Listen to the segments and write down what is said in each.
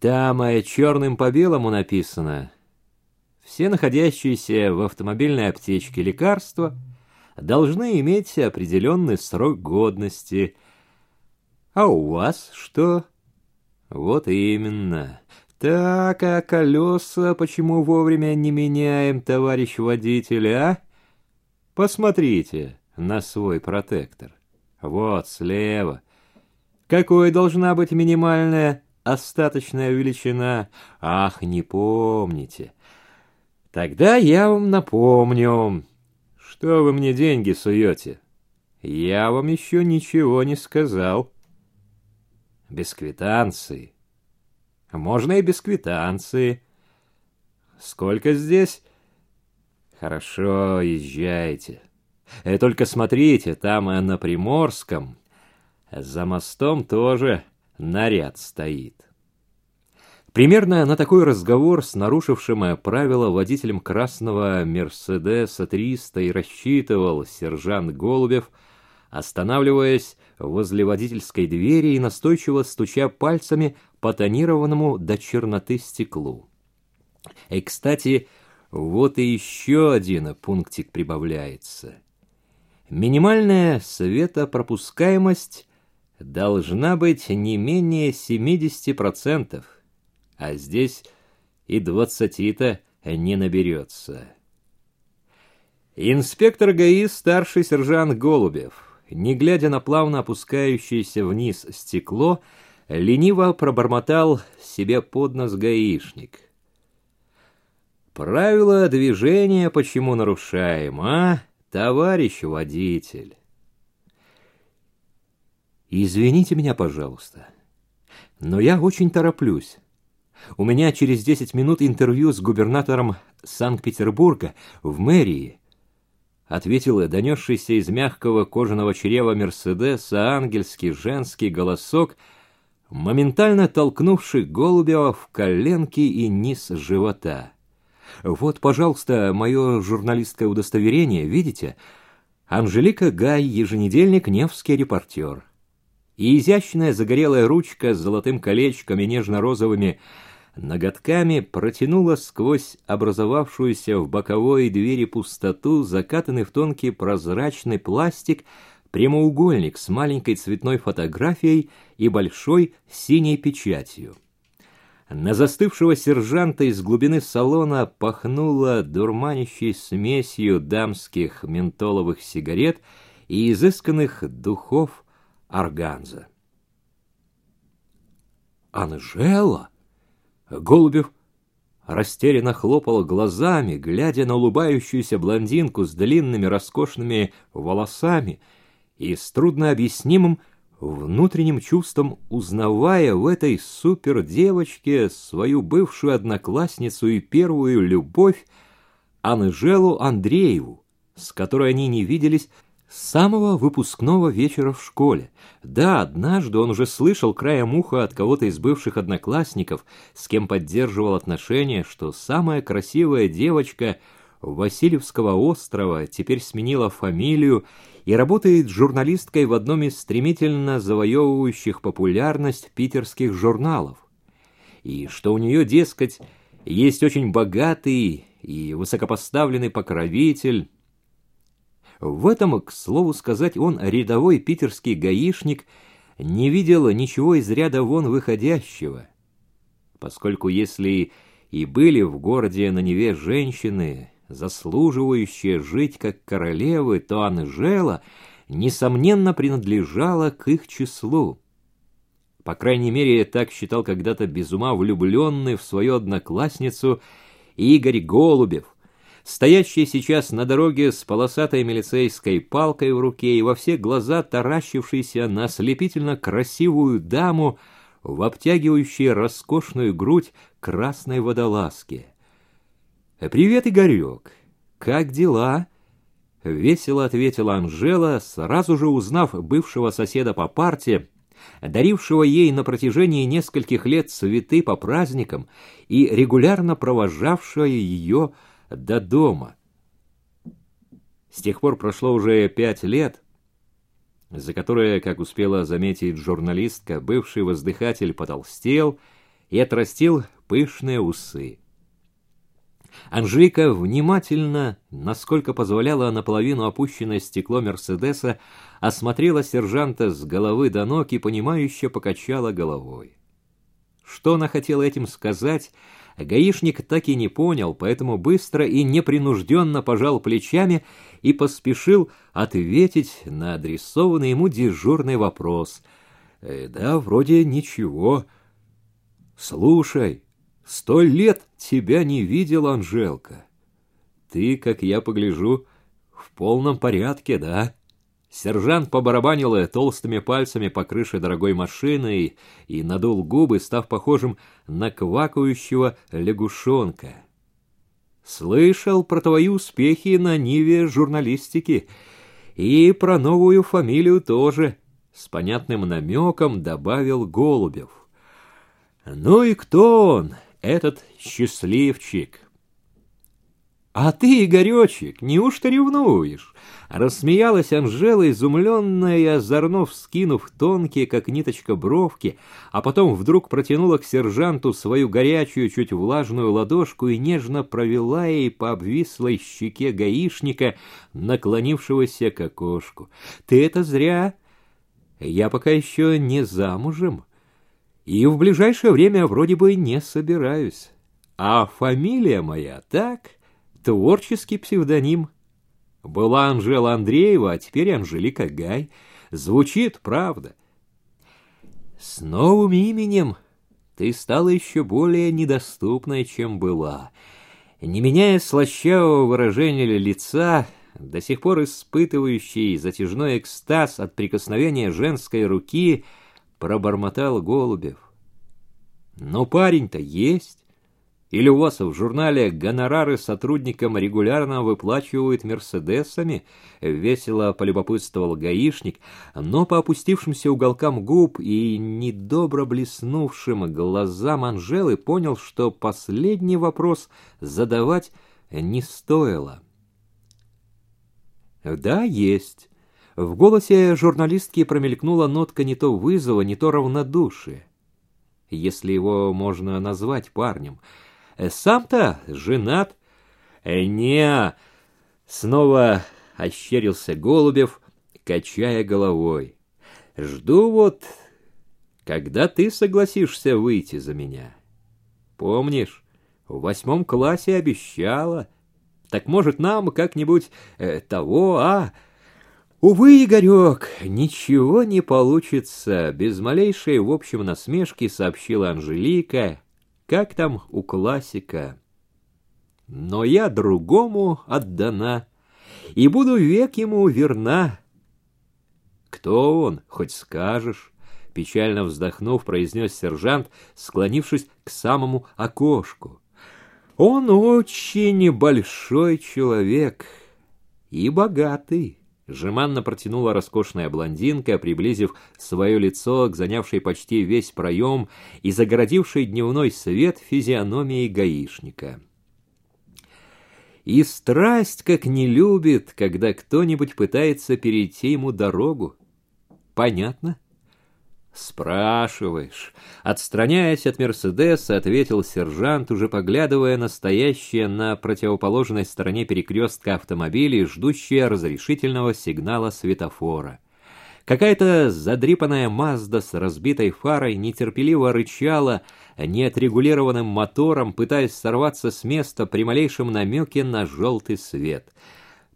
Там э, черным по белому написано «Все находящиеся в автомобильной аптечке лекарства должны иметь определенный срок годности. А у вас что?» «Вот именно. Так, а колеса почему вовремя не меняем, товарищ водитель, а? Посмотрите на свой протектор. Вот слева. Какой должна быть минимальная остаточная величина? Ах, не помните. Тогда я вам напомню. Что вы мне деньги суете? Я вам еще ничего не сказал. Без квитанции. Можно и без квитанции. Сколько здесь? Хорошо, езжайте. И э, только смотрите, там на Приморском, за мостом тоже наряд стоит. Примерно на такой разговор с нарушившим правила водителем красного Мерседеса 300 и рассчитывал сержант Голубев, останавливаясь возле водительской двери и настойчиво стуча пальцами по тонированному до черноты стеклу. И, кстати, вот и еще один пунктик прибавляется. Минимальная светопропускаемость должна быть не менее 70%, а здесь и 20-то не наберется. Инспектор ГАИ старший сержант Голубев – не глядя на плавно опускающееся вниз стекло, лениво пробормотал себе под нос гаишник. «Правила движения почему нарушаем, а, товарищ водитель?» «Извините меня, пожалуйста, но я очень тороплюсь. У меня через десять минут интервью с губернатором Санкт-Петербурга в мэрии, ответил донесшийся из мягкого кожаного чрева Мерседеса ангельский женский голосок, моментально толкнувший Голубева в коленки и низ живота. «Вот, пожалуйста, мое журналистское удостоверение, видите? Анжелика Гай, еженедельник «Невский репортер». И изящная загорелая ручка с золотым колечком и нежно-розовыми ноготками протянула сквозь образовавшуюся в боковой двери пустоту закатанный в тонкий прозрачный пластик прямоугольник с маленькой цветной фотографией и большой синей печатью. На застывшего сержанта из глубины салона пахнуло дурманящей смесью дамских ментоловых сигарет и изысканных духов органза. «Анжела!» Голубев растерянно хлопал глазами, глядя на улыбающуюся блондинку с длинными роскошными волосами и с труднообъяснимым внутренним чувством узнавая в этой супердевочке свою бывшую одноклассницу и первую любовь Анжелу Андрееву, с которой они не виделись с самого выпускного вечера в школе. Да, однажды он уже слышал краем уха от кого-то из бывших одноклассников, с кем поддерживал отношения, что самая красивая девочка Васильевского острова теперь сменила фамилию и работает журналисткой в одном из стремительно завоевывающих популярность питерских журналов. И что у нее, дескать, есть очень богатый и высокопоставленный покровитель, в этом, к слову сказать, он, рядовой питерский гаишник, не видел ничего из ряда вон выходящего. Поскольку если и были в городе на Неве женщины, заслуживающие жить как королевы, то Анжела, несомненно, принадлежала к их числу. По крайней мере, так считал когда-то без ума влюбленный в свою одноклассницу Игорь Голубев – стоящий сейчас на дороге с полосатой милицейской палкой в руке и во все глаза таращившийся на ослепительно красивую даму в обтягивающей роскошную грудь красной водолазки. «Привет, Игорек! Как дела?» — весело ответила Анжела, сразу же узнав бывшего соседа по парте, дарившего ей на протяжении нескольких лет цветы по праздникам и регулярно провожавшего ее до дома. С тех пор прошло уже пять лет, за которое, как успела заметить журналистка, бывший воздыхатель потолстел и отрастил пышные усы. Анжелика внимательно, насколько позволяло наполовину опущенное стекло Мерседеса, осмотрела сержанта с головы до ног и, понимающе покачала головой. Что она хотела этим сказать, гаишник так и не понял, поэтому быстро и непринужденно пожал плечами и поспешил ответить на адресованный ему дежурный вопрос. «Э, «Да, вроде ничего. Слушай, Сто лет тебя не видел, Анжелка. Ты, как я погляжу, в полном порядке, да? Сержант побарабанил толстыми пальцами по крыше дорогой машины и, надул губы, став похожим на квакающего лягушонка. Слышал про твои успехи на ниве журналистики и про новую фамилию тоже, с понятным намеком добавил Голубев. Ну и кто он? — этот счастливчик. «А ты, Игоречек, неужто ревнуешь?» Рассмеялась Анжела, изумленная и озорно вскинув тонкие, как ниточка, бровки, а потом вдруг протянула к сержанту свою горячую, чуть влажную ладошку и нежно провела ей по обвислой щеке гаишника, наклонившегося к окошку. «Ты это зря! Я пока еще не замужем» и в ближайшее время вроде бы не собираюсь. А фамилия моя так, творческий псевдоним. Была Анжела Андреева, а теперь Анжелика Гай. Звучит, правда. С новым именем ты стала еще более недоступной, чем была. Не меняя слащавого выражения лица, до сих пор испытывающий затяжной экстаз от прикосновения женской руки — пробормотал Голубев. Но парень-то есть. Или у вас в журнале гонорары сотрудникам регулярно выплачивают мерседесами? Весело полюбопытствовал гаишник, но по опустившимся уголкам губ и недобро блеснувшим глазам Анжелы понял, что последний вопрос задавать не стоило. Да, есть. В голосе журналистки промелькнула нотка не то вызова, не то равнодушия. Если его можно назвать парнем. Сам-то женат. не Снова ощерился Голубев, качая головой. Жду вот, когда ты согласишься выйти за меня. Помнишь, в восьмом классе обещала. Так может нам как-нибудь э, того, а... Увы, Игорек, ничего не получится, без малейшей в общем насмешки сообщила Анжелика, как там у классика. Но я другому отдана, и буду век ему верна. Кто он, хоть скажешь? Печально вздохнув, произнес сержант, склонившись к самому окошку. Он очень большой человек и богатый. Жеманно протянула роскошная блондинка, приблизив свое лицо к занявшей почти весь проем и загородившей дневной свет физиономии гаишника. И страсть как не любит, когда кто-нибудь пытается перейти ему дорогу. Понятно? — «Спрашиваешь». Отстраняясь от «Мерседеса», ответил сержант, уже поглядывая на стоящие на противоположной стороне перекрестка автомобилей, ждущие разрешительного сигнала светофора. Какая-то задрипанная Мазда с разбитой фарой нетерпеливо рычала неотрегулированным мотором, пытаясь сорваться с места при малейшем намеке на желтый свет.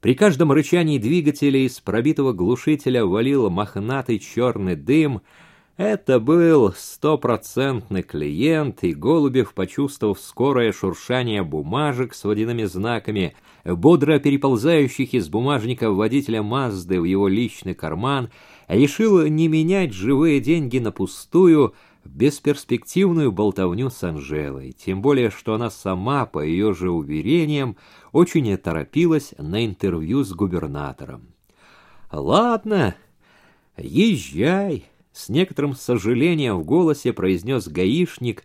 При каждом рычании двигателя из пробитого глушителя валил мохнатый черный дым — это был стопроцентный клиент, и Голубев, почувствовав скорое шуршание бумажек с водяными знаками, бодро переползающих из бумажника водителя Мазды в его личный карман, решил не менять живые деньги на пустую, бесперспективную болтовню с Анжелой, тем более, что она сама, по ее же уверениям, очень торопилась на интервью с губернатором. «Ладно, езжай», с некоторым сожалением в голосе произнес гаишник,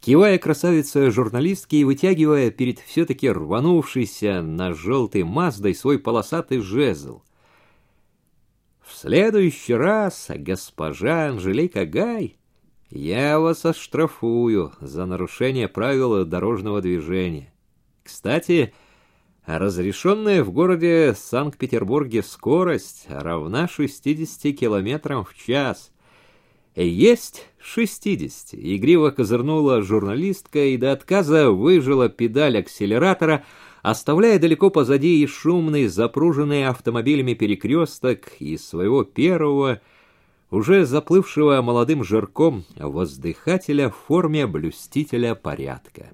кивая красавице журналистке и вытягивая перед все-таки рванувшейся на желтой Маздой свой полосатый жезл. В следующий раз госпожа Анжелика Гай я вас оштрафую за нарушение правил дорожного движения. Кстати, разрешенная в городе Санкт-Петербурге скорость равна 60 километрам в час. Есть 60. Игриво козырнула журналистка и до отказа выжила педаль акселератора, оставляя далеко позади и шумный, запруженный автомобилями перекресток и своего первого уже заплывшего молодым жирком воздыхателя в форме блюстителя порядка.